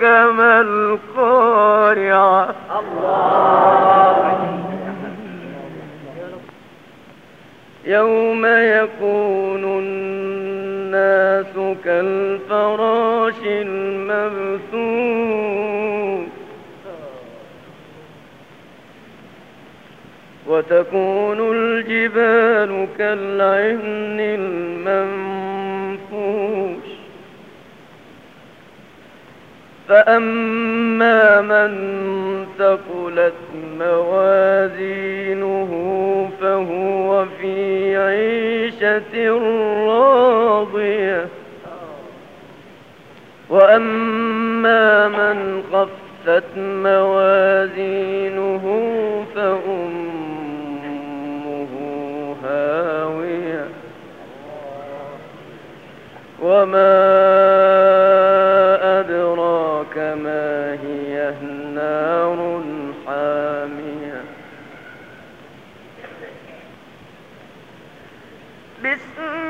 كما القارعة. الله يوم يكون الناس كالفراش المبثوث. وتكون الجبال كالعهن المبثوث فأما من ثقلت موازينه فهو في عيشة راضية. وأما من خفت موازينه فأمه هاوية. وما listen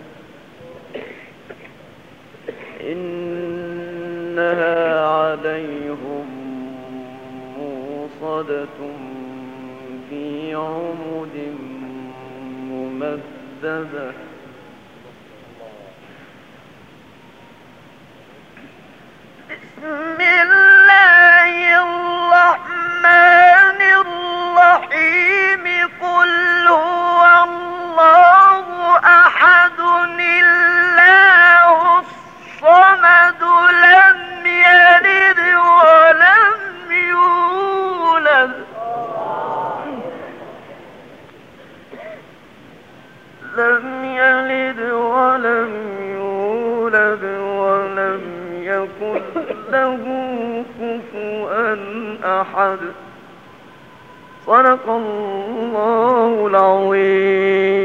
إنها عليهم موصدة في عمد ممددة لم يلد ولم يولد ولم يكن له كفوا أحد. صدق الله العظيم.